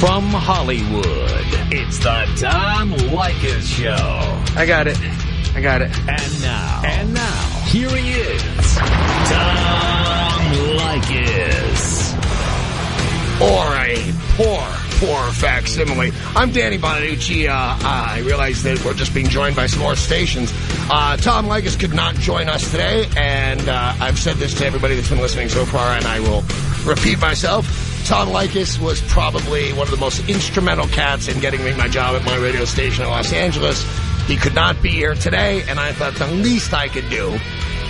From Hollywood, it's the Tom Leykis Show. I got it. I got it. And now. And now. Here he is. Tom Leykis. Or a poor, poor facsimile. I'm Danny Bonaduce. Uh, uh, I realize that we're just being joined by some more stations. Uh, Tom Leykis could not join us today, and uh, I've said this to everybody that's been listening so far, and I will repeat myself. Tom Leykis was probably one of the most instrumental cats in getting me my job at my radio station in Los Angeles. He could not be here today, and I thought the least I could do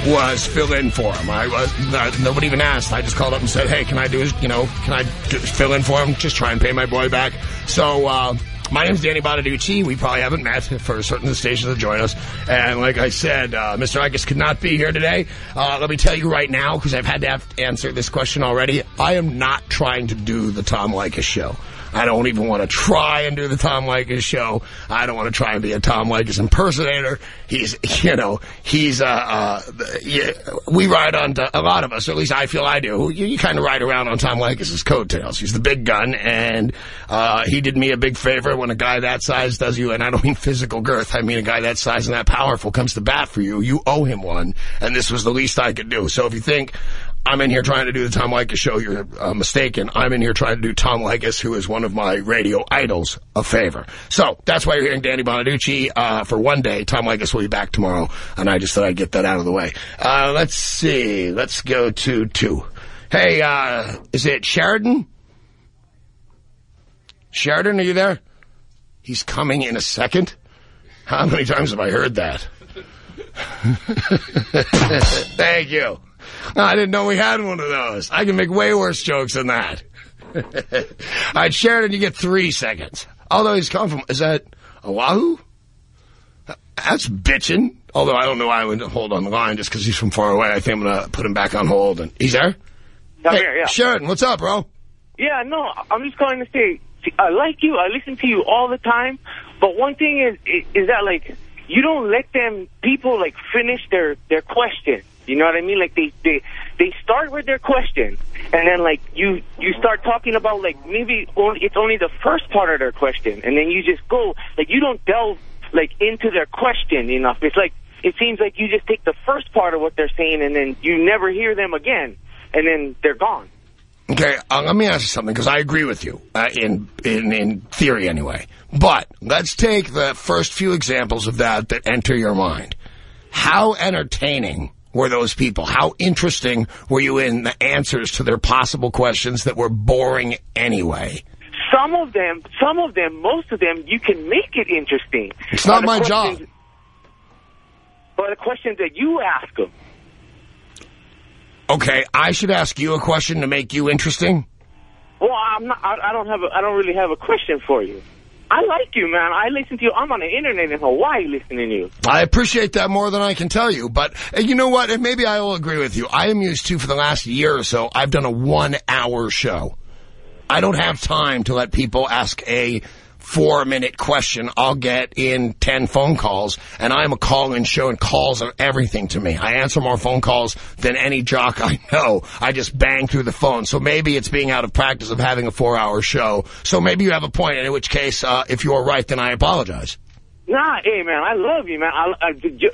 was fill in for him. I was not, nobody even asked. I just called up and said, "Hey, can I do? You know, can I do, fill in for him? Just try and pay my boy back." So. Uh, my name's Danny Bonaduce. We probably haven't met for certain the stations to join us. And like I said, uh, Mr. Leykis could not be here today. Uh, let me tell you right now, because I've had to to answer this question already, I am not trying to do the Tom Leykis show. I don't even want to try and do the Tom Leykis show. I don't want to try and be a Tom Leykis impersonator. He's, you know, he's, uh, uh yeah, we ride on, a lot of us, or at least I feel I do. You, you kind of ride around on Tom Leykis' coattails. He's the big gun, and uh, he did me a big favor when a guy that size does you, and I don't mean physical girth, I mean a guy that size and that powerful comes to bat for you. You owe him one, and this was the least I could do. So if you think I'm in here trying to do the Tom Leykis show. You're uh, mistaken. I'm in here trying to do Tom Leykis, who is one of my radio idols, a favor. So that's why you're hearing Danny Bonaduce uh, for one day. Tom Leykis will be back tomorrow, and I just thought I'd get that out of the way. Uh, let's see. Let's go to two. Hey, uh, is it Sheridan? Sheridan, are you there? He's coming in a second? How many times have I heard that? Thank you. I didn't know we had one of those. I can make way worse jokes than that. All right, Sheridan, you get three seconds. Although he's come from, is that Oahu? That's bitching. Although I don't know why I would hold on the line just because he's from far away. I think I'm going to put him back on hold. And He's there? I'm hey, here, yeah. Sheridan, what's up, bro? Yeah, no, I'm just calling to say, see, I like you, I listen to you all the time, but one thing is, is, is that, like, you don't let them, people, like, finish their, their question. You know what I mean? Like, they, they, they start with their question, and then, like, you, you start talking about, like, maybe only, it's only the first part of their question, and then you just go, like, you don't delve, like, into their question enough. It's like, it seems like you just take the first part of what they're saying, and then you never hear them again, and then they're gone. Okay, uh, let me ask you something, because I agree with you, uh, in, in, in theory anyway. But let's take the first few examples of that that enter your mind. How entertaining were those people? How interesting were you in the answers to their possible questions that were boring anyway? Some of them, some of them, most of them, you can make it interesting. It's not my job. But the questions that you ask them, Okay, I should ask you a question to make you interesting? well, I'm not. I, I don't have. A, I don't really have a question for you. I like you, man. I listen to you. I'm on the internet in Hawaii listening to you. I appreciate that more than I can tell you. But you know what? And maybe I will agree with you. I am used to, for the last year or so, I've done a one-hour show. I don't have time to let people ask a four-minute question. I'll get in ten phone calls, and I'm a call-in show, and calls are everything to me. I answer more phone calls than any jock I know. I just bang through the phone. So maybe it's being out of practice of having a four-hour show. So maybe you have a point, in which case, uh, if you're right, then I apologize. Nah, hey man, I love you, man. I, I,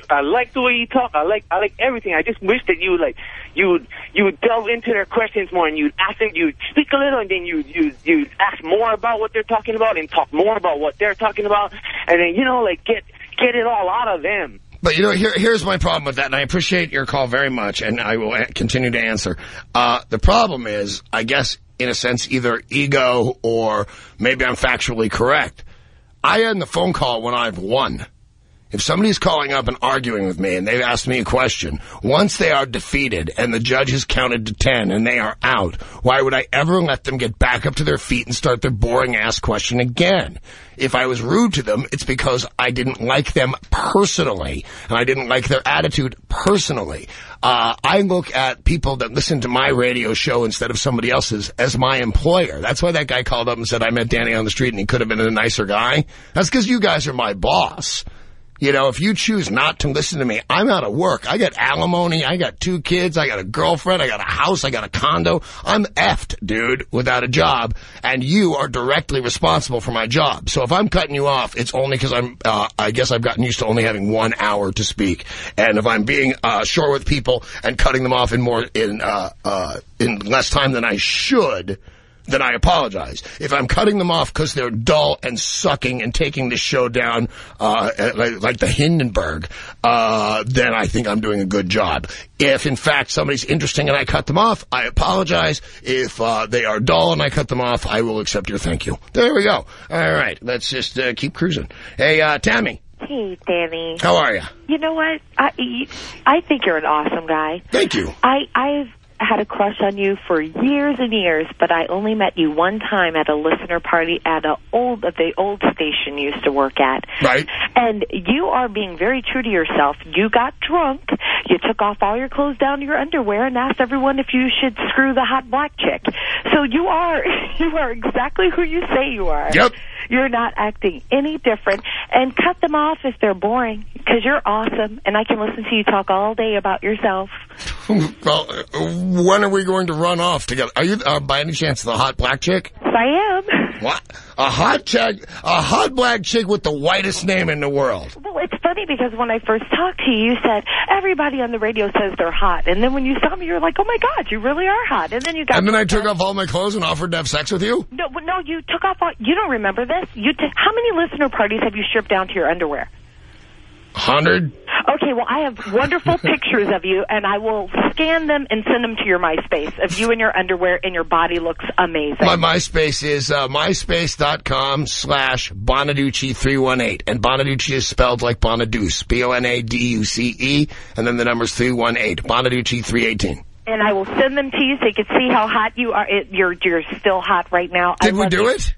I like the way you talk. I like I like everything. I just wish that you would like you would you would delve into their questions more and you'd ask them. You'd speak a little and then you you you'd ask more about what they're talking about and talk more about what they're talking about and then you know like get get it all out of them. But, you know, here, here's my problem with that, and I appreciate your call very much, and I will continue to answer. Uh, the problem is, I guess, in a sense, either ego or maybe I'm factually correct. I end the phone call when I've won. If somebody's calling up and arguing with me and they've asked me a question, once they are defeated and the judge has counted to 10 and they are out, why would I ever let them get back up to their feet and start their boring ass question again? If I was rude to them, it's because I didn't like them personally and I didn't like their attitude personally. Uh, I look at people that listen to my radio show instead of somebody else's as my employer. That's why that guy called up and said I met Danny on the street and he could have been a nicer guy. That's because you guys are my boss. You know, if you choose not to listen to me, I'm out of work. I got alimony. I got two kids. I got a girlfriend. I got a house. I got a condo. I'm effed, dude, without a job. And you are directly responsible for my job. So if I'm cutting you off, it's only because I'm, uh, I guess I've gotten used to only having one hour to speak. And if I'm being, uh, short with people and cutting them off in more, in, uh, uh, in less time than I should, then I apologize. If I'm cutting them off because they're dull and sucking and taking the show down uh, like, like, the Hindenburg, uh, then I think I'm doing a good job. If, in fact, somebody's interesting and I cut them off, I apologize. If uh, they are dull and I cut them off, I will accept your thank you. There we go. All right, let's just uh, keep cruising. Hey, uh, Tammy. Hey, Danny. How are you? You know what? I I think you're an awesome guy. Thank you. I I've had a crush on you for years and years, but I only met you one time at a listener party at a old at the old station you used to work at. Right. And you are being very true to yourself. You got drunk. You took off all your clothes down to your underwear and asked everyone if you should screw the hot black chick. So you are you are exactly who you say you are. Yep. You're not acting any different. And cut them off if they're boring, because you're awesome, and I can listen to you talk all day about yourself. well, when are we going to run off together? Are you, uh, by any chance, the hot black chick? Yes, I am. What? A hot chick, a hot black chick with the whitest name in the world. Well, it's funny because when I first talked to you, you said everybody on the radio says they're hot, and then when you saw me, you were like, "Oh my God, you really are hot!" And then you got. And then I took off all my clothes and offered to have sex with you. No, no, you took off. All, you don't remember this? You how many listener parties have you stripped down to your underwear? Hundred. Okay, well, I have wonderful pictures of you, and I will scan them and send them to your MySpace of you in your underwear, and your body looks amazing. My MySpace is uh, myspace.com slash Bonaduce318. And Bonaduce is spelled like Bonaduce, B-O-N-A-D-U-C-E, and then the number's 318, Bonaduce318. And I will send them to you so you can see how hot you are. It, you're, you're still hot right now. Did I we do you. it?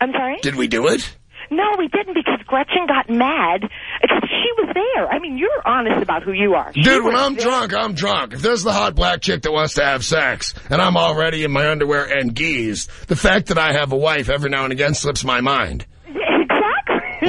I'm sorry? Did we do it? No, we didn't because Gretchen got mad because she was there. I mean, you're honest about who you are. She Dude, when I'm there. drunk, I'm drunk. If there's the hot black chick that wants to have sex, and I'm already in my underwear and geese, the fact that I have a wife every now and again slips my mind.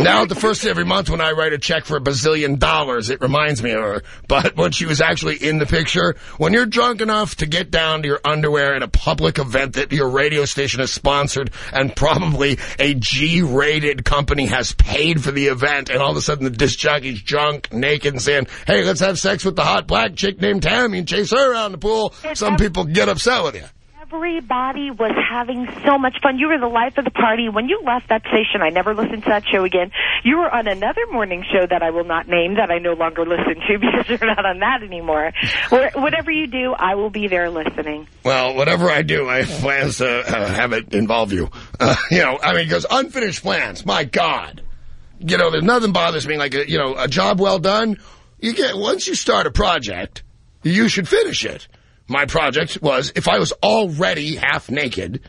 Now, the first every month when I write a check for a bazillion dollars, it reminds me of her. But when she was actually in the picture, when you're drunk enough to get down to your underwear at a public event that your radio station has sponsored and probably a G-rated company has paid for the event, and all of a sudden the disc jockey's drunk, naked, and saying, hey, let's have sex with the hot black chick named Tammy and chase her around the pool, some people get upset with you. Everybody was having so much fun. You were the life of the party. When you left that station, I never listened to that show again. You were on another morning show that I will not name that I no longer listen to because you're not on that anymore. Whatever you do, I will be there listening. Well, whatever I do, I have plans to uh, have it involve you. Uh, you know, I mean, because unfinished plans, my God. You know, there's nothing bothers me like, a, you know, a job well done. You get, once you start a project, you should finish it. My project was, if I was already half naked,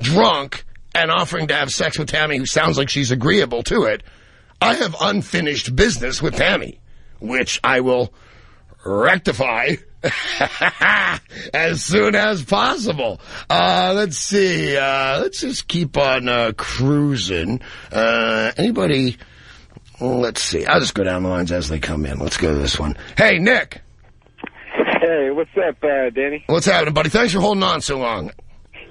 drunk, and offering to have sex with Tammy, who sounds like she's agreeable to it, I have unfinished business with Tammy, which I will rectify as soon as possible. Uh, let's see. Uh, let's just keep on uh, cruising. Uh, anybody? Let's see. I'll just go down the lines as they come in. Let's go to this one. Hey, Nick. Hey, what's up, uh, Danny? What's happening, buddy? Thanks for holding on so long.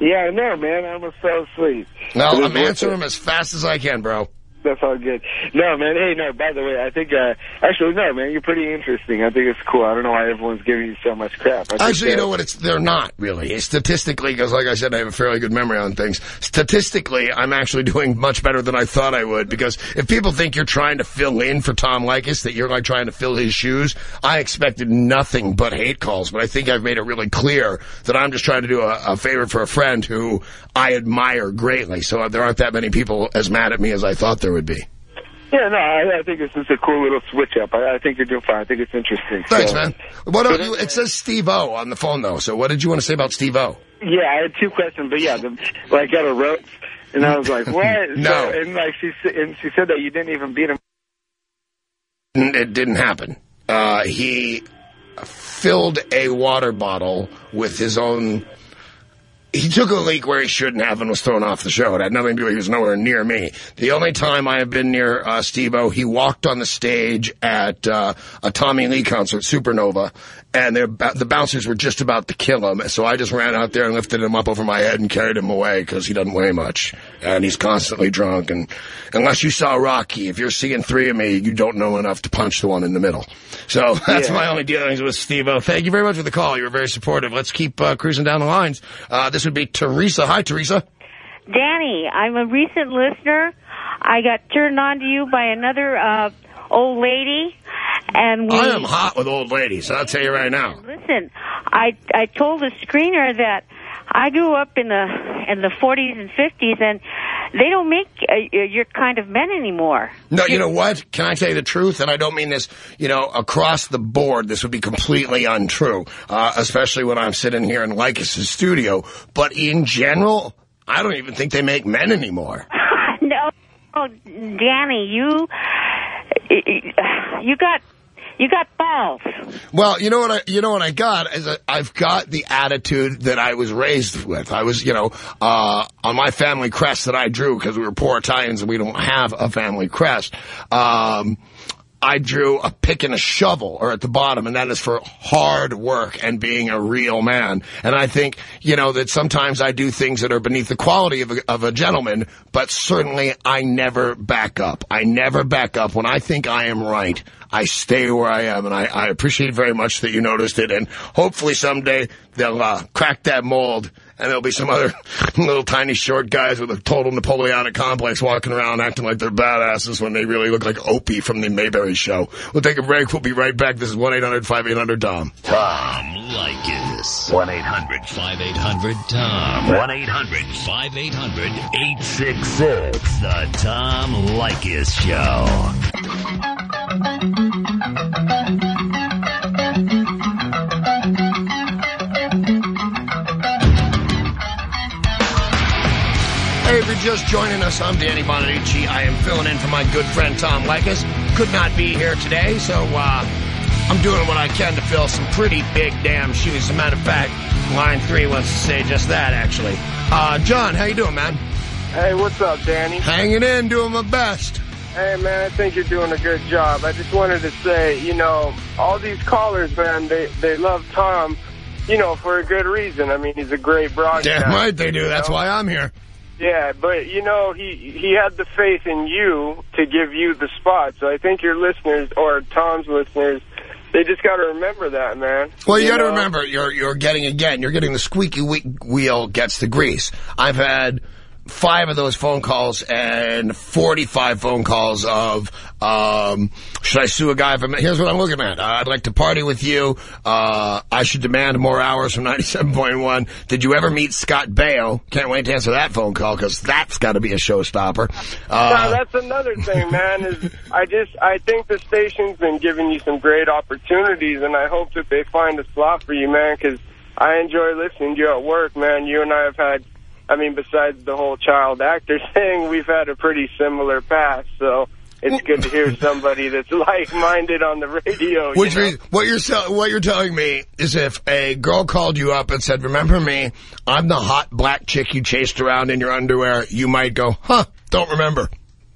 Yeah, I know, man. I almost fell asleep. Well, I'm answering them as fast as I can, bro. That's all good. No, man. Hey, no. By the way, I think uh, actually, no, man. You're pretty interesting. I think it's cool. I don't know why everyone's giving you so much crap. I think, Actually, you uh, know what? It's they're not really statistically because, like I said, I have a fairly good memory on things. Statistically, I'm actually doing much better than I thought I would because if people think you're trying to fill in for Tom Leykis, that you're like trying to fill his shoes, I expected nothing but hate calls. But I think I've made it really clear that I'm just trying to do a, a favor for a friend who I admire greatly. So there aren't that many people as mad at me as I thought there would be. Yeah, no. I, I think it's just a cool little switch up. I, I think you're doing fine. I think it's interesting. Thanks, So- man. What are you? It says Steve-O on the phone though. So what did you want to say about Steve-O? Yeah, I had two questions, but yeah, the, I got a roast, and I was like, what? No. So, and like she and she said that you didn't even beat him. It didn't happen. Uh, he filled a water bottle with his own he took a leak where he shouldn't have and was thrown off the show. It had nothing to do with He was nowhere near me. The only time I have been near uh, Steve-O, he walked on the stage at uh, a Tommy Lee concert, Supernova, and the bouncers were just about to kill him. So I just ran out there and lifted him up over my head and carried him away because he doesn't weigh much. And he's constantly drunk. And unless you saw Rocky, if you're seeing three of me, you don't know enough to punch the one in the middle. So that's Yeah. my only dealings with Steve-O. Thank you very much for the call. You were very supportive. Let's keep uh, cruising down the lines. Uh, this would be Teresa. Hi, Teresa. Danny, I'm a recent listener. I got turned on to you by another uh, old lady, and we. I am hot with old ladies. I'll tell you right now. Listen, I I told the screener that I grew up in the in the 40s and 50s, and they don't make uh, your kind of men anymore. No, you know what? Can I tell you the truth? And I don't mean this, you know, across the board. This would be completely untrue, uh, especially when I'm sitting here in Leykis' studio. But in general, I don't even think they make men anymore. no, oh, Danny, you you got you got balls. Well, you know what I, you know what I got is I, I've got the attitude that I was raised with. I was, you know, uh, on my family crest that I drew because we were poor Italians and we don't have a family crest. Um, I drew a pick and a shovel or at the bottom, and that is for hard work and being a real man. And I think, you know, that sometimes I do things that are beneath the quality of a, of a gentleman, but certainly I never back up. I never back up. When I think I am right, I stay where I am, and I, I appreciate very much that you noticed it, and hopefully someday they'll uh, crack that mold and there'll be some other little tiny short guys with a total Napoleonic complex walking around acting like they're badasses when they really look like Opie from the Mayberry Show. We'll take a break. We'll be right back. This is 1-800-5800-TOM. Tom Leykis. 1-800-5800-TOM. 1-800-5800-866. The Tom Leykis Show. Just joining us, I'm Danny Bonaduce. I am filling in for my good friend Tom Leykis. Could not be here today, so uh, I'm doing what I can to fill some pretty big damn shoes. As a matter of fact, line three wants to say just that, actually. Uh, John, how you doing, man? Hey, what's up, Danny? Hanging in, doing my best. Hey, man, I think you're doing a good job. I just wanted to say, you know, all these callers, man, they, they love Tom, you know, for a good reason. I mean, he's a great broadcaster. Damn right they do. That's know? why I'm here. Yeah, but, you know, he he had the faith in you to give you the spot. So I think your listeners, or Tom's listeners, they just got to remember that, man. Well, you, got to remember, you're you're getting again. You're getting the squeaky wheel gets the grease. I've had five of those phone calls and 45 phone calls of um, should I sue a guy from here's what I'm looking at I'd like to party with you uh, I should demand more hours from 97.1 did you ever meet Scott Baio can't wait to answer that phone call because that's got to be a showstopper uh, No, that's another thing, man. Is I just I think the station's been giving you some great opportunities, and I hope that they find a slot for you, man. Because I enjoy listening to you at work, man. You and I have had, I mean, besides the whole child actor thing, we've had a pretty similar past. So it's good to hear somebody that's like-minded on the radio. Which you know? means what you're what you're telling me is if a girl called you up and said, "Remember me? I'm the hot black chick you chased around in your underwear." You might go, "Huh? Don't remember."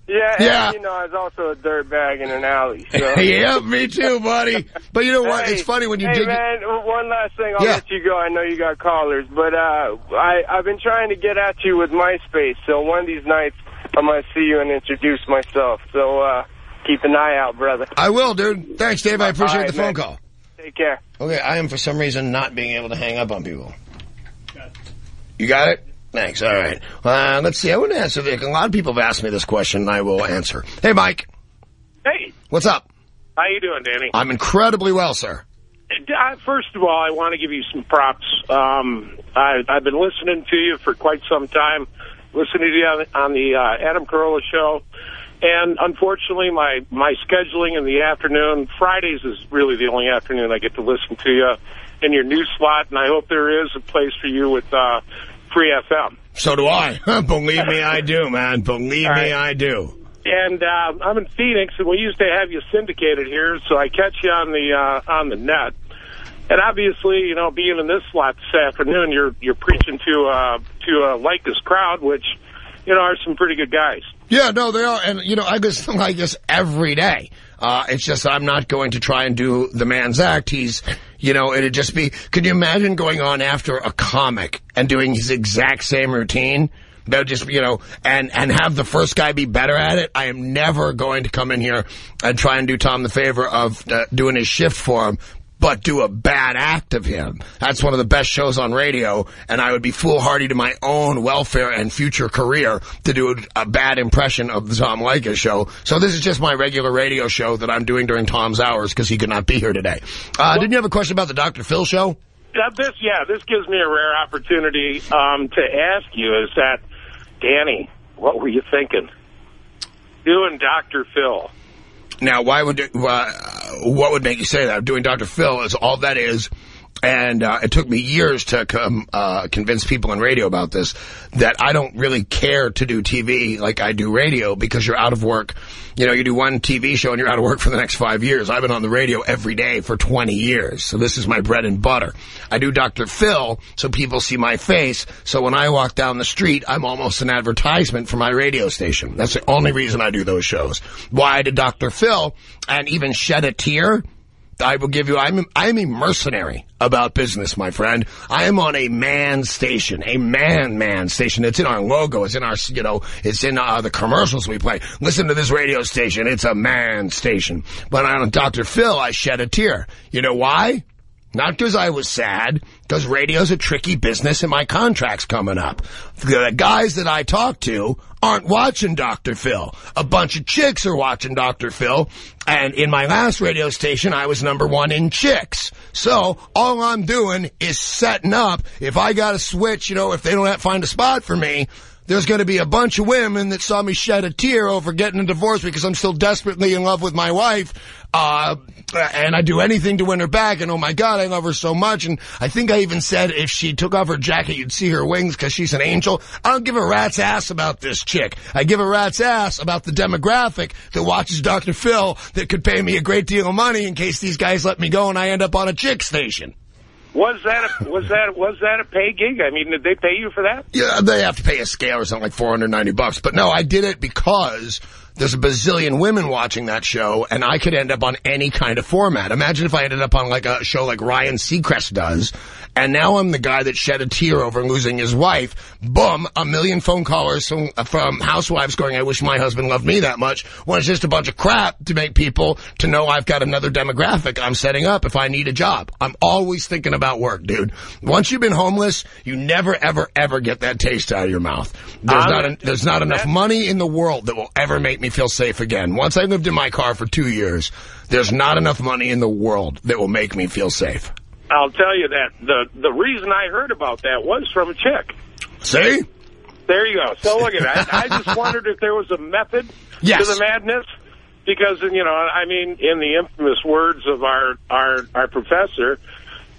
Yeah, yeah. And, you know, I was also a dirtbag in an alley. So. yeah, me too, buddy. But you know what? Hey, it's funny when you hey dig. man, one last thing. I'll Yeah. let you go. I know you got callers, but uh, I I've been trying to get at you with MySpace. So one of these nights, I'm gonna see you and introduce myself. So uh, keep an eye out, brother. I will, dude. Thanks, Dave. I appreciate All right, the phone man. call. Take care. Okay, I am for some reason not being able to hang up on people. You got it? Thanks. All right. Uh, let's see. I want to answer. this. A lot of people have asked me this question, and I will answer. Hey, Mike. Hey, What's up? how you doing, Danny? I'm incredibly well, sir. Uh, First of all, I want to give you some props. Um, I, I've been listening to you for quite some time, listening to you on, on the uh, Adam Carolla show. And unfortunately, my, my scheduling in the afternoon, Fridays is really the only afternoon I get to listen to you in your new slot. And I hope there is a place for you with uh, Free FM. So do I. Believe me, I do, man. Believe All me. I do. And uh, I'm in Phoenix, and we used to have you syndicated here, so I catch you on the uh, on the net. And obviously, you know, being in this slot this afternoon, you're you're preaching to uh, to a Leykis crowd, which you know are some pretty good guys. Yeah, no, they are. And, you know, I just like this every day. Uh, it's just I'm not going to try and do the man's act. He's, you know, it'd just be, could you imagine going on after a comic and doing his exact same routine? They'll just, you know, and, and have the first guy be better at it. I am never going to come in here and try and do Tom the favor of uh, doing his shift for him but do a bad act of him. That's one of the best shows on radio, and I would be foolhardy to my own welfare and future career to do a bad impression of the Tom Leykis show. So this is just my regular radio show that I'm doing during Tom's hours because he could not be here today. Uh, didn't you have a question about the Dr. Phil show? Uh, this, yeah, this gives me a rare opportunity um, to ask you is that, Danny, what were you thinking? Doing Dr. Phil. Now, why would what would make you say that? Doing Dr. Phil is all that is. And uh, it took me years to come, uh, convince people in radio about this, that I don't really care to do TV like I do radio because you're out of work. You know, you do one TV show and you're out of work for the next five years. I've been on the radio every day for 20 years, so this is my bread and butter. I do Dr. Phil so people see my face, so when I walk down the street, I'm almost an advertisement for my radio station. That's the only reason I do those shows. Why did Dr. Phil and even shed a tear I will give you, I'm, I'm a mercenary about business, my friend. I am on a man station, a man-man station. It's in our logo. It's in our, you know, it's in uh, the commercials we play. Listen to this radio station. It's a man station. But on Dr. Phil, I shed a tear. You know why? Not because I was sad, because radio's a tricky business and my contract's coming up. The guys that I talk to aren't watching Dr. Phil. A bunch of chicks are watching Dr. Phil, and in my last radio station, I was number one in chicks. So all I'm doing is setting up. If I got to switch, you know, if they don't find a spot for me, there's going to be a bunch of women that saw me shed a tear over getting a divorce because I'm still desperately in love with my wife. Uh, and I do anything to win her back. And oh my God, I love her so much. And I think I even said if she took off her jacket, you'd see her wings because she's an angel. I don't give a rat's ass about this chick. I give a rat's ass about the demographic that watches Dr. Phil that could pay me a great deal of money in case these guys let me go and I end up on a chick station. Was that a, was that was that a pay gig? I mean, did they pay you for that? Yeah, they have to pay a scale or something like 490 bucks. But no, I did it because there's a bazillion women watching that show, and I could end up on any kind of format. Imagine if I ended up on like a show like Ryan Seacrest does, and now I'm the guy that shed a tear over losing his wife. Boom, a million phone callers from, from housewives going, I wish my husband loved me that much, when it's just a bunch of crap to make people to know I've got another demographic I'm setting up if I need a job. I'm always thinking about work, dude. Once you've been homeless, you never, ever, ever get that taste out of your mouth. There's, um, not, a, there's not enough money in the world that will ever make me feel safe again. Once I lived in my car for two years, there's not enough money in the world that will make me feel safe. I'll tell you that the the reason I heard about that was from a chick. See? There you go. So look at that. I just wondered if there was a method yes. to the madness. Because, you know, I mean, in the infamous words of our, our, our professor,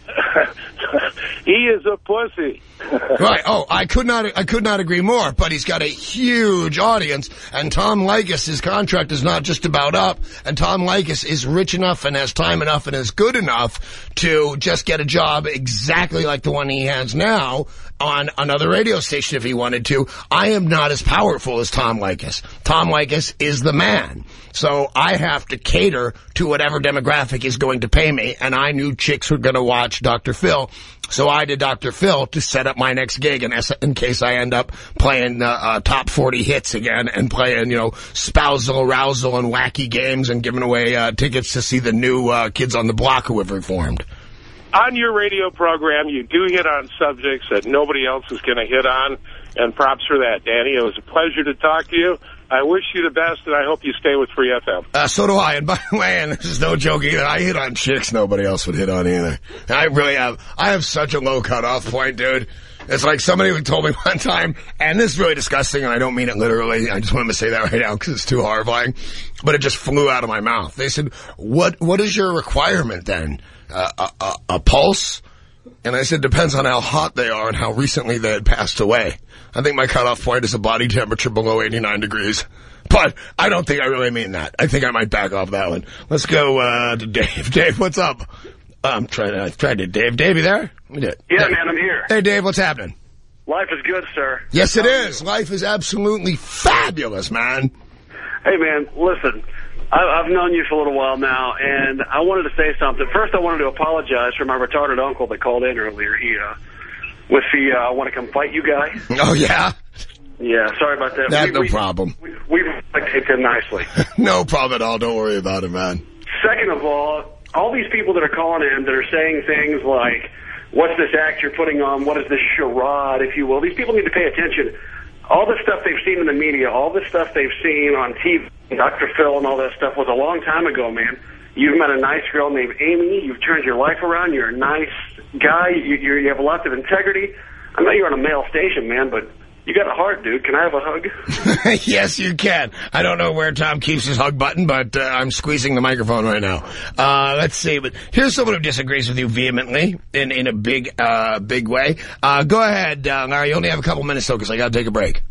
he is a pussy. right. Oh, I could not. I could not agree more. But he's got a huge audience, and Tom Leykis, his contract is not just about up. And Tom Leykis is rich enough and has time enough and is good enough to just get a job exactly like the one he has now on another radio station if he wanted to. I am not as powerful as Tom Leykis. Tom Leykis is the man. So I have to cater to whatever demographic is going to pay me. And I knew chicks were going to watch Dr. Phil. So I did Dr. Phil to set up my next gig in, in case I end up playing uh, uh, top 40 hits again and playing, you know, spousal, arousal, and wacky games and giving away uh, tickets to see the new uh, Kids on the Block who have reformed on your radio program, you do hit on subjects that nobody else is going to hit on, and props for that, Danny. It was a pleasure to talk to you. I wish you the best, and I hope you stay with Free FM. Uh, so do I. And by the way, and this is no joke either, I hit on chicks nobody else would hit on either. I really have. I have such a low cutoff point, dude. It's like somebody told me one time, and this is really disgusting, and I don't mean it literally. I just wanted to say that right now because it's too horrifying. But it just flew out of my mouth. They said, "What? What is your requirement then? Uh, a, a pulse?" And I said, depends on how hot they are and how recently they had passed away. I think my cutoff point is a body temperature below 89 degrees. But I don't think I really mean that. I think I might back off that one. Let's go uh, to Dave. Dave, what's up? I'm trying. to, I tried to. Dave, Dave, you there? Let me do it. Yeah, Dave. man, I'm here. Hey, Dave, what's happening? Life is good, sir. Yes, it How is. Life is absolutely fabulous, man. Hey, man, listen. I- I've known you for a little while now, and I wanted to say something. First, I wanted to apologize for my retarded uncle that called in earlier. He, uh, with the, uh, I want to come fight you guy. Oh yeah, Yeah, sorry about that. That- We- no we- problem. We, we take him nicely. no problem at all. Don't worry about it, man. Second of all, all these people that are calling in that are saying things like, what's this act you're putting on? What is this charade, if you will? These people need to pay attention. All the stuff they've seen in the media, all the stuff they've seen on TV, Dr. Phil and all that stuff was a long time ago, man. You've met a nice girl named Amy. You've turned your life around. You're a nice guy. You, you have lots of integrity. I know you're on a male station, man, but you got a heart, dude. Can I have a hug? yes, you can. I don't know where Tom keeps his hug button, but uh, I'm squeezing the microphone right now. Uh, let's see. But here's someone who disagrees with you vehemently in in a big uh, big way. Uh, go ahead, uh, Larry. You only have a couple minutes though, because I got to take a break.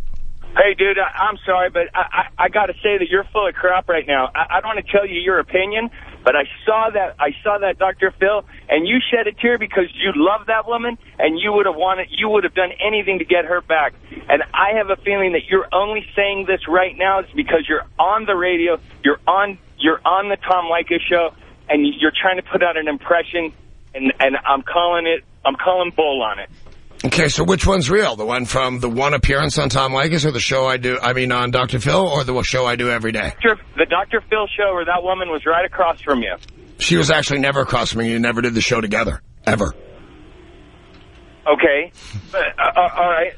Hey, dude, I, I'm sorry, but I, I, I got to say that you're full of crap right now. I, I don't want to tell you your opinion, but I saw that I saw that Dr. Phil, and you shed a tear because you love that woman, and you would have wanted, you would have done anything to get her back. And I have a feeling that you're only saying this right now is because you're on the radio, you're on, you're on the Tom Leykis show, and you're trying to put out an impression, and and I'm calling it, I'm calling bull on it. Okay, so which one's real? The one from the one appearance on Tom Leykis, or the show I do? I mean, on Dr. Phil, or the show I do every day? The Dr. Phil show where that woman was right across from you. She was actually never across from me. You never did the show together ever. Okay. Uh, uh, all right.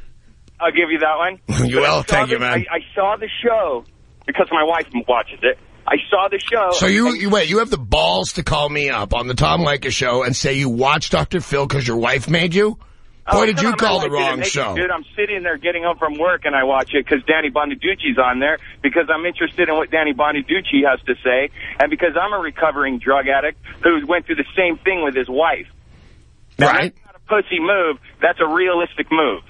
I'll give you that one. You will. But I saw Thank you, the- man. I, I saw the show because my wife watches it. I saw the show. So you, you wait, you have the balls to call me up on the Tom Leykis show and say you watched Dr. Phil because your wife made you? Boy, Oh, did you call the wrong it, show. Dude, I'm sitting there getting home from work and I watch it because Danny Bonaduce's on there because I'm interested in what Danny Bonaduce has to say and because I'm a recovering drug addict who went through the same thing with his wife. Now, Right, That's not a pussy move. That's a realistic move.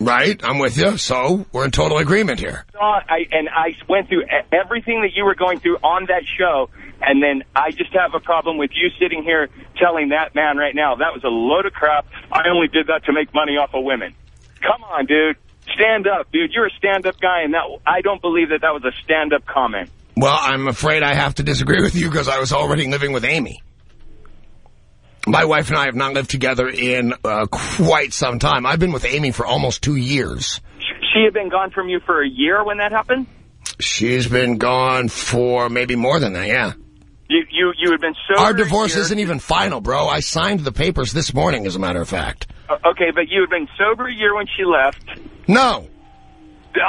Right. I'm with you. So we're in total agreement here. I and I went through everything that you were going through on that show, and then I just have a problem with you sitting here telling that man right now that was a load of crap. I only did that to make money off of women. Come on, dude. Stand up, dude. You're a stand-up guy, and that I don't believe that that was a stand-up comment. Well, I'm afraid I have to disagree with you because I was already living with Amy. My wife and I have not lived together in uh, quite some time. I've been with Amy for almost two years. She had been gone from you for a year when that happened. She's been gone for maybe more than that, yeah. You you you had been sober. Our divorce year. isn't even final, bro. I signed the papers this morning, as a matter of fact. Uh, okay, but you had been sober a year when she left. No.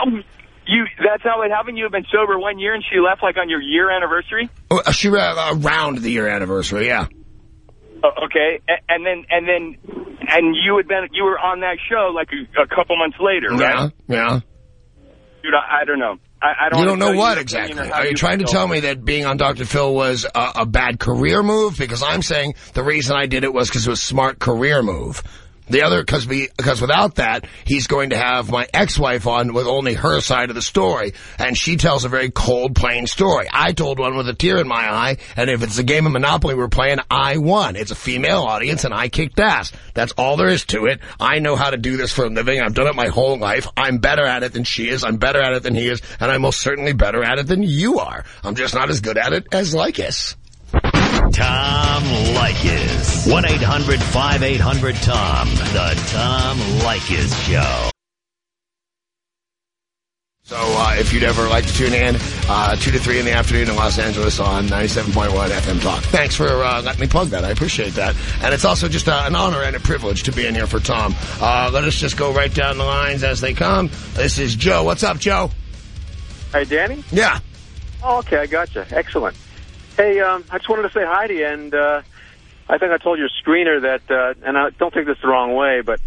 Um, You that's how it happened. You had been sober one year, and she left like on your year anniversary. Uh, She uh, around the year anniversary, yeah. Okay, and then and then and you had been you were on that show like a, a couple months later, Yeah, right? yeah. Dude, I, I don't know. I, I don't. You don't know what exactly. Are you trying to tell me that being on Dr. Phil was a, a bad career move? Because I'm saying the reason I did it was because it was a smart career move. The other, because because without that, he's going to have my ex-wife on with only her side of the story, and she tells a very cold, plain story. I told one with a tear in my eye, and if it's a game of Monopoly we're playing, I won. It's a female audience, and I kicked ass. That's all there is to it. I know how to do this for a living. I've done it my whole life. I'm better at it than she is. I'm better at it than he is, and I'm most certainly better at it than you are. I'm just not as good at it as Leykis. Tom Leykis. 1-800-5800-TOM. The Tom Leykis Show. So uh, if you'd ever like to tune in, uh, 2 to 3 in the afternoon in Los Angeles on 97.1 FM Talk. Thanks for uh, letting me plug that. I appreciate that. And it's also just uh, an honor and a privilege to be in here for Tom. Uh, let us just go right down the lines as they come. This is Joe. What's up, Joe? Hey, Danny? Yeah. Oh, okay, I got you. Excellent. Hey, um, I just wanted to say hi to you, and uh, I think I told your screener that, uh, and I don't take this the wrong way, but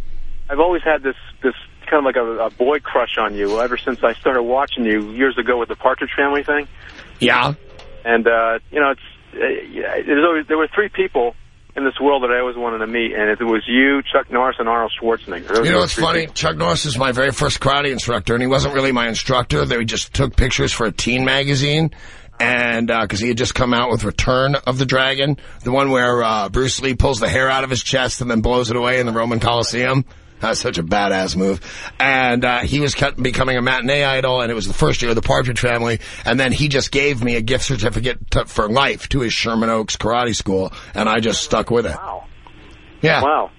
I've always had this this kind of like a, a boy crush on you ever since I started watching you years ago with the Partridge Family thing. Yeah. And uh, you know, it's uh, there's always there were three people in this world that I always wanted to meet, and it was you, Chuck Norris, and Arnold Schwarzenegger. Those You know what's funny? people. Chuck Norris is my very first karate instructor, and he wasn't really my instructor. They just took pictures for a teen magazine. And because he had just come out with Return of the Dragon, the one where uh, Bruce Lee pulls the hair out of his chest and then blows it away in the Roman Coliseum. That's such a badass move. And uh, he was cut, becoming a matinee idol, and it was the first year of the Partridge Family. And then he just gave me a gift certificate to, for life to his Sherman Oaks Karate School, and I just stuck with it. Wow. Yeah. Wow.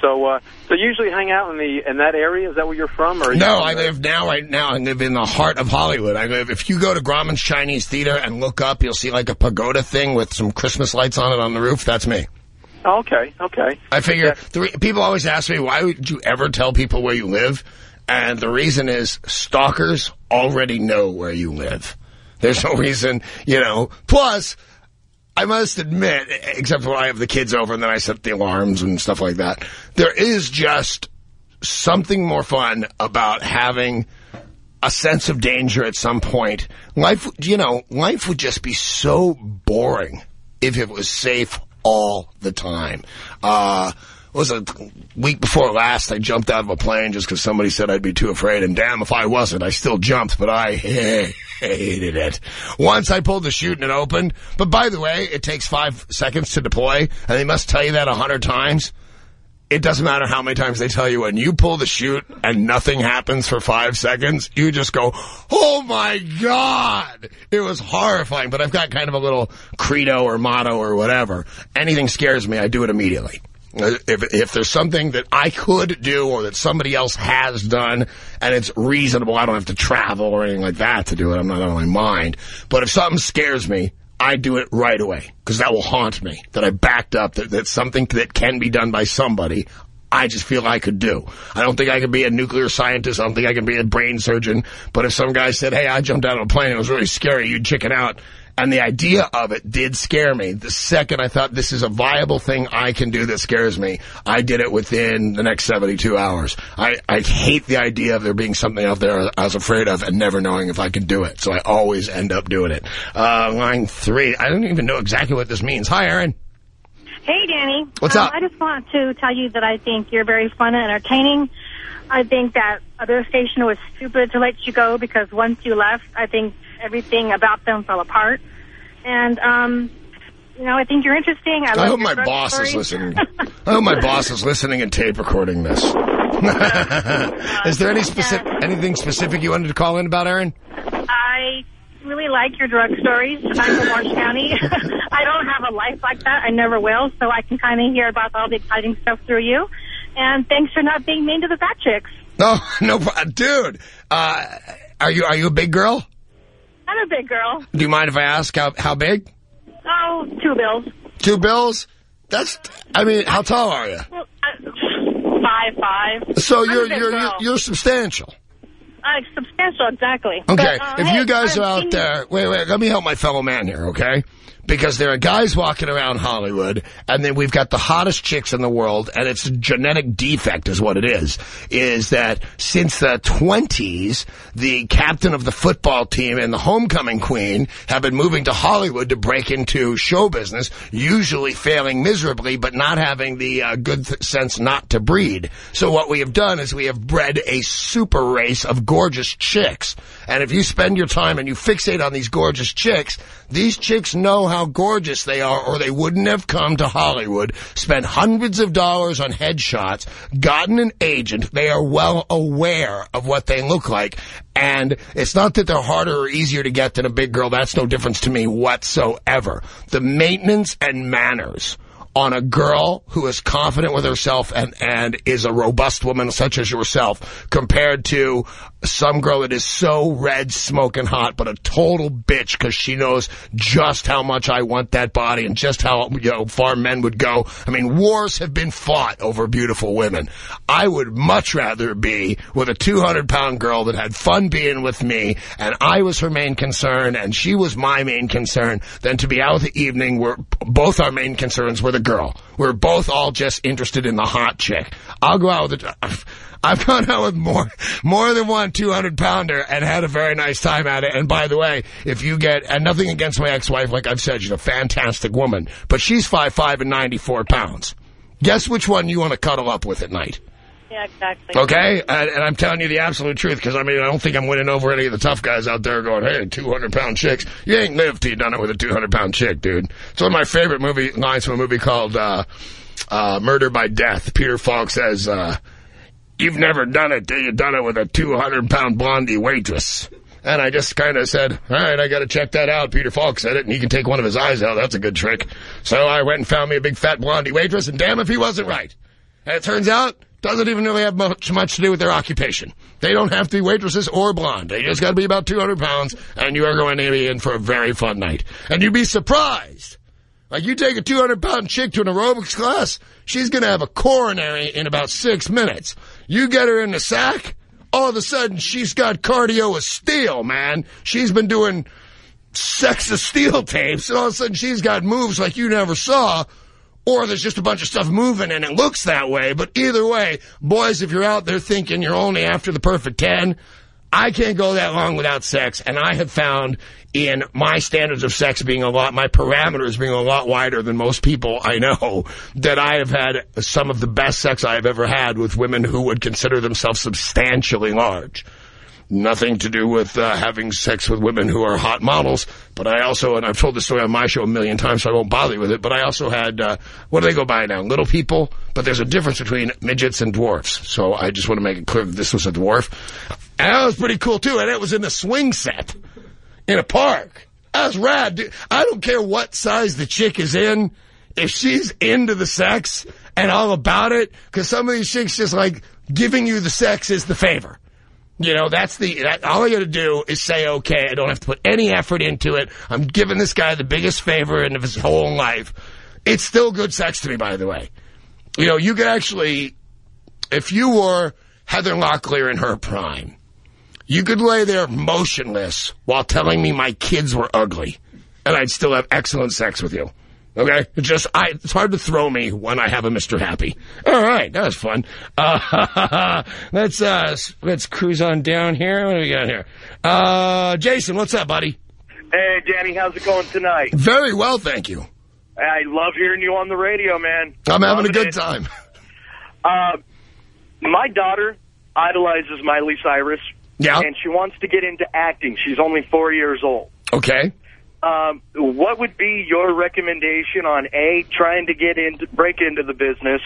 So, uh, so you usually hang out in the in that area? Is that where you're from? Or No, I live now, right now, I live in the heart of Hollywood. I live, if you go to Grauman's Chinese Theater and look up, you'll see like a pagoda thing with some Christmas lights on it on the roof. That's me. Oh, okay, okay. I figure people always ask me, why would you ever tell people where you live? And the reason is stalkers already know where you live. There's no reason, you know. Plus, I must admit, except when I have the kids over and then I set the alarms and stuff like that, there is just something more fun about having a sense of danger at some point. Life, you know, life would just be so boring if it was safe all the time. Uh, was a week before last? I jumped out of a plane just because somebody said I'd be too afraid, and damn if I wasn't. I still jumped, but I hated it. Once I pulled the chute and it opened. But by the way, it takes five seconds to deploy, and they must tell you that a hundred times. It doesn't matter how many times they tell you when you pull the chute and nothing happens for five seconds, you just go, oh my God! It was horrifying, but I've got kind of a little credo or motto or whatever. Anything scares me, I do it immediately. If, if there's something that I could do or that somebody else has done and it's reasonable, I don't have to travel or anything like that to do it. I'm not on my mind. But if something scares me, I do it right away because that will haunt me. That I backed up. That that's something that can be done by somebody. I just feel I could do. I don't think I could be a nuclear scientist. I don't think I can be a brain surgeon. But if some guy said, "Hey, I jumped out of a plane. It was really scary. You'd chicken out." And the idea of it did scare me. The second I thought this is a viable thing I can do that scares me, I did it within the next 72 hours. I, I hate the idea of there being something out there I was afraid of and never knowing if I could do it. So I always end up doing it. Uh, line three. I don't even know exactly what this means. Hi, Aaron. Hey, Danny. What's um, up? I just want to tell you that I think you're very fun and entertaining. I think that other station was stupid to let you go because once you left, I think everything about them fell apart. And, um, you know, I think you're interesting. I, I, hope my boss is listening. I hope my boss is listening and tape recording this. is there any specific anything specific you wanted to call in about, Aaron? I really like your drug stories. I'm from Orange County. I don't have a life like that. I never will, so I can kind of hear about all the exciting stuff through you. And thanks for not being mean to the fat chicks. No, no, dude. Uh, are you are you a big girl? I'm a big girl. Do you mind if I ask how how big? Oh, two bills. Two bills. That's. I mean, how tall are you? Well, uh, Five, five. So you're you're, you're you're substantial. Uh, substantial, exactly. Okay, But, uh, if hey, you guys I'm are out there, wait, wait, let me help my fellow man here, okay? Because there are guys walking around Hollywood, and then we've got the hottest chicks in the world, and it's a genetic defect is what it is, is that since the 20s, the captain of the football team and the homecoming queen have been moving to Hollywood to break into show business, usually failing miserably, but not having the uh, good th- sense not to breed. So what we have done is we have bred a super race of gorgeous chicks. And if you spend your time and you fixate on these gorgeous chicks, these chicks know how gorgeous they are or they wouldn't have come to Hollywood, spent hundreds of dollars on headshots, gotten an agent. They are well aware of what they look like. And it's not that they're harder or easier to get than a big girl. That's no difference to me whatsoever. The maintenance and manners on a girl who is confident with herself and, and is a robust woman such as yourself compared to some girl that is so red, smoking hot, but a total bitch because she knows just how much I want that body and just how you know far men would go. I mean, wars have been fought over beautiful women. I would much rather be with a 200 pound girl that had fun being with me and I was her main concern and she was my main concern than to be out the evening where both our main concerns were the girl. We're both all just interested in the hot chick. I'll go out with the... I've gone out with more, more than one 200 pounder and had a very nice time at it. And by the way, if you get, and nothing against my ex-wife, like I've said, she's a fantastic woman, but she's 5'5 and 94 pounds. Guess which one you want to cuddle up with at night? Yeah, exactly. Okay? And, and I'm telling you the absolute truth because, I mean, I don't think I'm winning over any of the tough guys out there going, hey, 200-pound chicks. You ain't lived till you done it with a 200-pound chick, dude. It's one of my favorite movie lines from a movie called uh, uh, Murder by Death. Peter Falk says, uh, you've never done it till you've done it with a 200-pound blondie waitress. And I just kind of said, all right, I got to check that out. Peter Falk said it, and he can take one of his eyes out. That's a good trick. So I went and found me a big fat blondie waitress, and damn if he wasn't right. And it turns out, doesn't even really have much, much to do with their occupation. They don't have to be waitresses or blonde. They just got to be about 200 pounds, and you are going to be in for a very fun night. And you'd be surprised. Like, you take a 200-pound chick to an aerobics class, she's going to have a coronary in about six minutes. You get her in the sack, all of a sudden she's got cardio of steel, man. She's been doing sex of steel tapes, and all of a sudden she's got moves like you never saw, or there's just a bunch of stuff moving and it looks that way. But either way, boys, if you're out there thinking you're only after the perfect 10, I can't go that long without sex, and I have found in my standards of sex being a lot, my parameters being a lot wider than most people I know, that I have had some of the best sex I have ever had with women who would consider themselves substantially large. Nothing to do with uh, having sex with women who are hot models, but I also, and I've told this story on my show a million times, so I won't bother you with it, but I also had, uh, what do they go by now? Little people? But there's a difference between midgets and dwarfs, so I just want to make it clear that this was a dwarf. And that was pretty cool, too, and it was in the swing set in a park. That's rad, dude. I don't care what size the chick is in, if she's into the sex and all about it, because some of these chicks just like giving you the sex is the favor. You know, that's the, that, all I got to do is say, okay, I don't have to put any effort into it. I'm giving this guy the biggest favor in his whole life. It's still good sex to me, by the way. You know, you could actually, if you were Heather Locklear in her prime, you could lay there motionless while telling me my kids were ugly, and I'd still have excellent sex with you. Okay? It's just, I, it's hard to throw me when I have a Mr. Happy. All right, that was fun. Uh, let's, uh, let's cruise on down here. What do we got here? Uh, Jason, what's up, buddy? Hey, Danny, how's it going tonight? Very well, thank you. I love hearing you on the radio, man. I'm having a good time. Uh, my daughter idolizes Miley Cyrus. Yeah. And she wants to get into acting. She's only four years old. Okay. Um, what would be your recommendation on A, trying to get into, break into the business,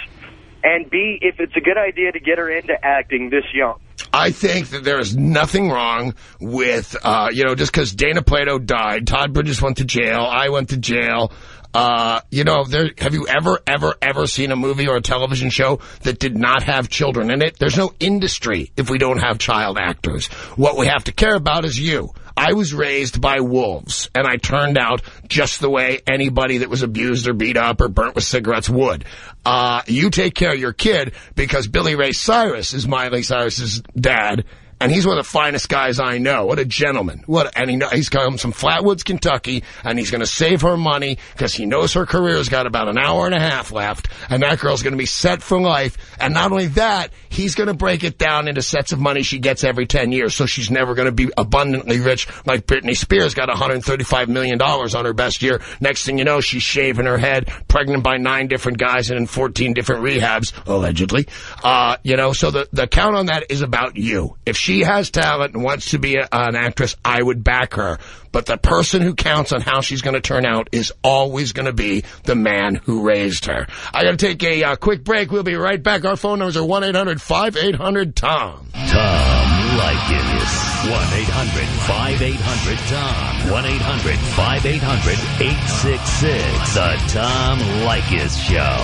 and B, if it's a good idea to get her into acting this young? I think that there is nothing wrong with, uh, you know, just because Dana Plato died, Todd Bridges went to jail, I went to jail. Uh, you know, there, have you ever, ever, ever seen a movie or a television show that did not have children in it? There's no industry if we don't have child actors. What we have to care about is you. I was raised by wolves, and I turned out just the way anybody that was abused or beat up or burnt with cigarettes would. Uh, you take care of your kid because Billy Ray Cyrus is Miley Cyrus's dad, and he's one of the finest guys I know. What a gentleman. What, and he he's come from Flatwoods, Kentucky, and he's going to save her money because he knows her career's got about an hour and a half left, and that girl's going to be set for life. And not only that, he's going to break it down into sets of money she gets every 10 years, so she's never going to be abundantly rich like Britney Spears got $135 million on her best year. Next thing you know, she's shaving her head, pregnant by nine different guys and in 14 different rehabs, allegedly. Uh, you know, so the, the count on that is about you. If she has talent and wants to be a, an actress, I would back her. But the person who counts on how she's going to turn out is always going to be the man who raised her. I got to take a uh, quick break. We'll be right back. Our phone numbers are 1-800-5800-TOM. Tom Leykis. 1-800-5800-TOM. 1-800-5800-866. The Tom Leykis Show.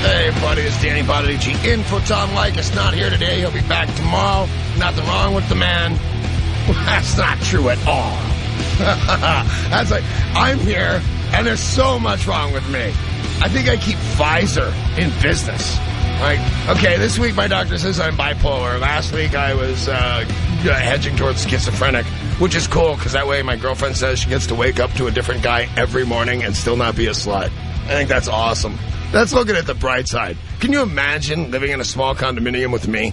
Hey, everybody, it's Danny Bonaduce in for Tom Leykis. Not here today. He'll be back tomorrow. Nothing wrong with the man. That's not true at all. That's like, I'm here, and there's so much wrong with me. I think I keep Pfizer in business. Like, okay, this week my doctor says I'm bipolar. Last week I was uh, hedging towards schizophrenic, which is cool because that way my girlfriend says she gets to wake up to a different guy every morning and still not be a slut. I think that's awesome. That's looking at the bright side. Can you imagine living in a small condominium with me?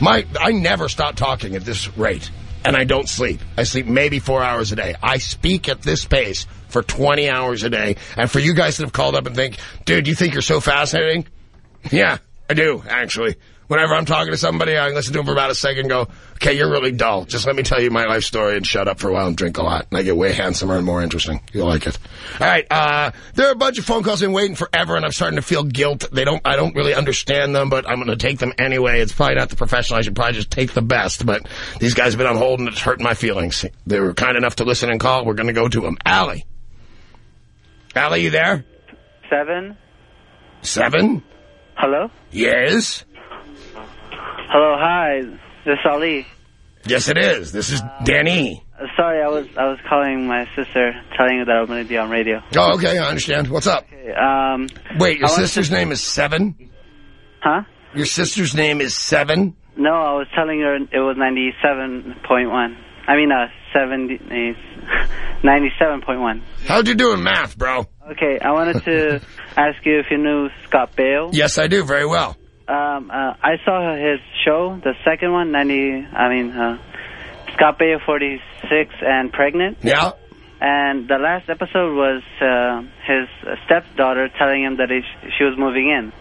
My, I never stop talking at this rate, and I don't sleep. I sleep maybe four hours a day. I speak at this pace for 20 hours a day. And for you guys that have called up and think, dude, you think you're so fascinating? Yeah, I do, actually. Whenever I'm talking to somebody, I listen to them for about a second and go, okay, you're really dull. Just let me tell you my life story and shut up for a while and drink a lot. And I get way handsomer and more interesting. You'll like it. All right, uh, there are a bunch of phone calls in waiting forever, and I'm starting to feel guilt. They don't, I don't really understand them, but I'm going to take them anyway. It's probably not the professional. I should probably just take the best, but these guys have been on hold and it's hurting my feelings. They were kind enough to listen and call. We're going to go to them. Allie. Allie, you there? Seven. Seven? Hello? Yes? Hello, hi. This is Ali. Yes, it is. This is Danny. Uh, sorry, I was I was calling my sister, telling her that I'm going to be on radio. Oh, okay, I understand. What's up? Um, Wait, your I sister's name is Seven? Huh? Your sister's name is Seven? No, I was telling her it was 97.1. I mean, uh, 70, 97.1. How'd you do in math, bro? Okay, I wanted to ask you if you knew Scott Baio. Yes, I do, very well. Um, uh, I saw his show, the second one, 90, I mean, uh, Scott Baio 46 and pregnant. Yeah. And the last episode was uh, his stepdaughter telling him that he sh she was moving in.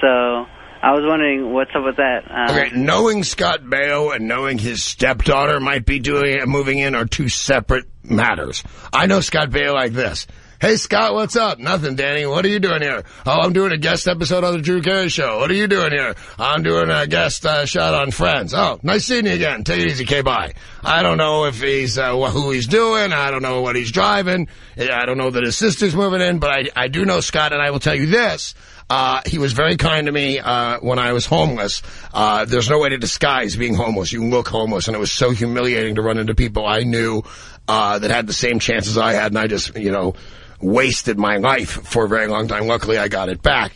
So I was wondering what's up with that. Uh, Okay, knowing Scott Baio and knowing his stepdaughter might be doing moving in are two separate matters. I know Scott Baio like this. Hey, Scott, what's up? Nothing, Danny. What are you doing here? Oh, I'm doing a guest episode on the Drew Carey Show. What are you doing here? I'm doing a guest uh, shot on Friends. Oh, nice seeing you again. Take it easy, K-Bye. I don't know if he's uh, who he's doing. I don't know what he's driving. I don't know that his sister's moving in, but I, I do know Scott, and I will tell you this. Uh, he was very kind to me uh, when I was homeless. Uh, there's no way to disguise being homeless. You look homeless, and it was so humiliating to run into people I knew uh, that had the same chances I had, and I just, you know, wasted my life for a very long time. Luckily, I got it back.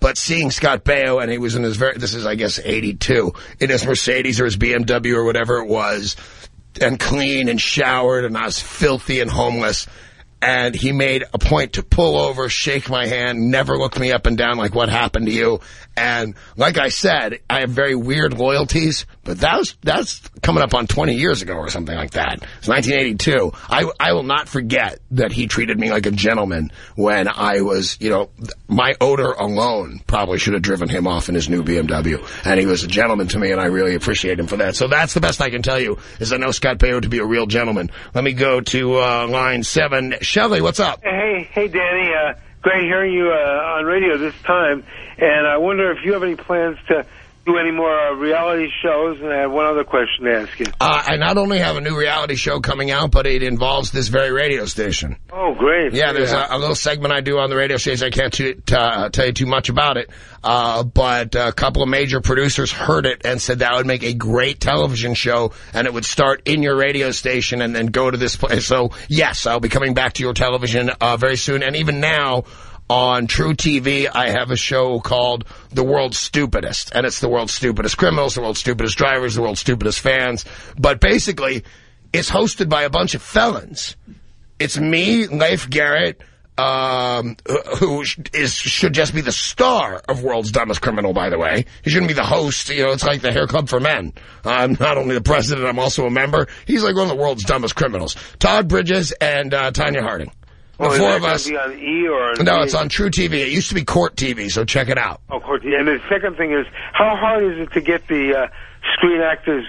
But seeing Scott Baio, and he was in his very, this is, I guess, 82, in his Mercedes or his BMW or whatever it was, and clean and showered, and I was filthy and homeless. And he made a point to pull over, shake my hand, never look me up and down like what happened to you. And like I said, I have very weird loyalties, but that was, that's coming up on 20 years ago or something like that. It's 1982. I, I will not forget that he treated me like a gentleman when I was, you know, my odor alone probably should have driven him off in his new BMW. And he was a gentleman to me and I really appreciate him for that. So that's the best I can tell you is I know Scott Baio to be a real gentleman. Let me go to, uh, line seven. Shelley, what's up? Hey, hey, Danny. Uh, great hearing you uh, on radio this time. And I wonder if you have any plans to do any more uh, reality shows. And I have one other question to ask you. Uh, I not only have a new reality show coming out, but it involves this very radio station. Oh, great. Yeah, there's A, a little segment I do on the radio station. I can't uh, tell you too much about it, uh, but a couple of major producers heard it and said that would make a great television show, and it would start in your radio station and then go to this place. So, yes, I'll be coming back to your television uh, very soon, and even now on truTV, I have a show called The World's Stupidest. And it's the world's stupidest criminals, the world's stupidest drivers, the world's stupidest fans. But basically, it's hosted by a bunch of felons. It's me, Leif Garrett, um, who is should just be the star of World's Dumbest Criminal, by the way. He shouldn't be the host. You know, it's like the Hair Club for Men. I'm not only the president, I'm also a member. He's like one of the world's dumbest criminals. Todd Bridges and uh, Tonya Harding. The Oh, is four of us. On E or on No, D? it's on truTV. It used to be Court TV, so check it out. Oh, court. TV. And the second thing is, how hard is it to get the uh, Screen Actors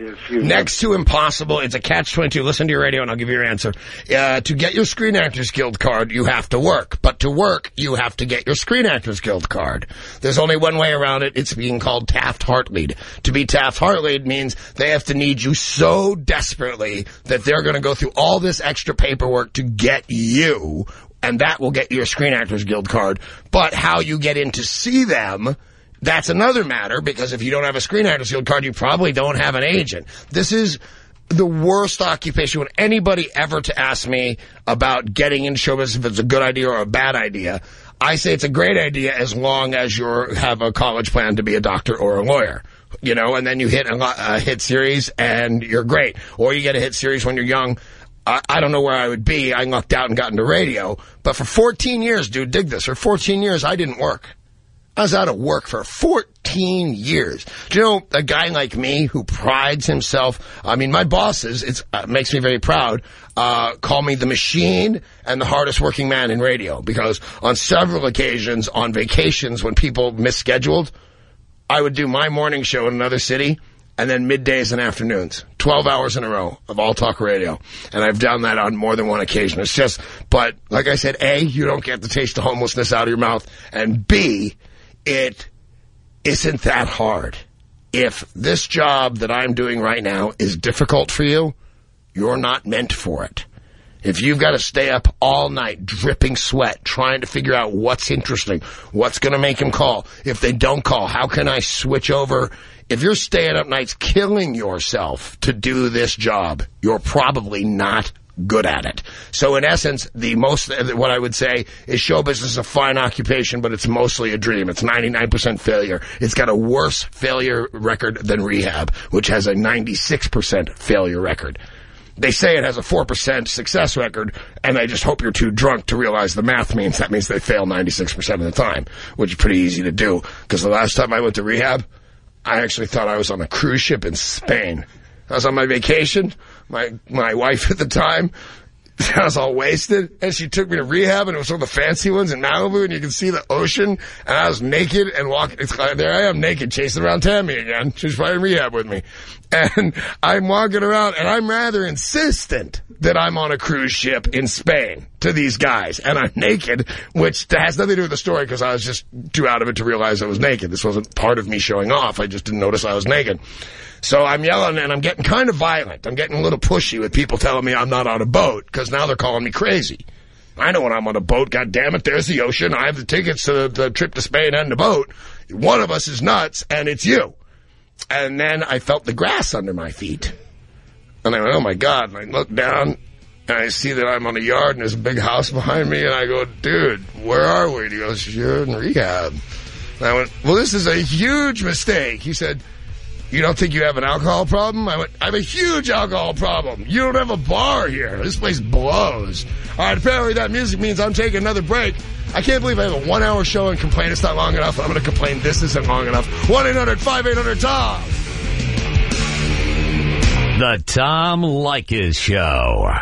If you Next to impossible. It's a catch-22. Listen to your radio and I'll give you your answer. Uh, to get your Screen Actors Guild card, you have to work. But to work, you have to get your Screen Actors Guild card. There's only one way around it. It's being called Taft-Hartley'd. To be Taft-Hartley'd means they have to need you so desperately that they're going to go through all this extra paperwork to get you, and that will get you your Screen Actors Guild card. But how you get in to see them... That's another matter because if you don't have a Screen Actors Guild card, you probably don't have an agent. This is the worst occupation. When anybody ever to ask me about getting into show business, if it's a good idea or a bad idea, I say it's a great idea as long as you have a college plan to be a doctor or a lawyer. You know, and then you hit a, a hit series and you're great. Or you get a hit series when you're young. I, I don't know where I would be. I lucked out and got into radio. But for 14 years, dude, dig this. For 14 years, I didn't work. I was out of work for 14 years. Do you know a guy like me who prides himself? I mean, my bosses, it uh, makes me very proud, uh, call me the machine and the hardest working man in radio because on several occasions on vacations when people misscheduled, I would do my morning show in another city and then middays and afternoons, 12 hours in a row of all talk radio. And I've done that on more than one occasion. It's just, but like I said, A, you don't get the taste of homelessness out of your mouth. And B, it isn't that hard. If this job that I'm doing right now is difficult for you, you're not meant for it. If you've got to stay up all night dripping sweat trying to figure out what's interesting, what's going to make him call, if they don't call, how can I switch over if you're staying up nights killing yourself to do this job, you're probably not good at it. So in essence, the most, what I would say is show business is a fine occupation, but it's mostly a dream. It's 99% failure. It's got a worse failure record than rehab, which has a 96% failure record. They say it has a 4% success record, and I just hope you're too drunk to realize the math means that means they fail 96% of the time, which is pretty easy to do. Because the last time I went to rehab, I actually thought I was on a cruise ship in Spain. I was on my vacation. My my wife at the time, I was all wasted, and she took me to rehab, and it was one of the fancy ones in Malibu, and you can see the ocean, and I was naked and walking. There I am, naked, chasing around Tammy again. She's probably in rehab with me, and I'm walking around, and I'm rather insistent that I'm on a cruise ship in Spain to these guys, and I'm naked, which has nothing to do with the story because I was just too out of it to realize I was naked. This wasn't part of me showing off. I just didn't notice I was naked. So I'm yelling and I'm getting kind of violent. I'm getting a little pushy with people telling me I'm not on a boat because now they're calling me crazy. I know when I'm on a boat, God damn it, there's the ocean. I have the tickets to the, the trip to Spain and the boat. One of us is nuts, and it's you. And then I felt the grass under my feet. And I went, oh, my God. And I looked down, and I see that I'm on a yard, and there's a big house behind me. And I go, dude, where are we? And he goes, you're in rehab. And I went, well, this is a huge mistake. He said, you don't think you have an alcohol problem? I went, I have a huge alcohol problem. You don't have a bar here. This place blows. All right, apparently that music means I'm taking another break. I can't believe I have a one-hour show and complain it's not long enough. I'm going to complain this isn't long enough. 1-800-5800-TOM. The Tom Leykis Show.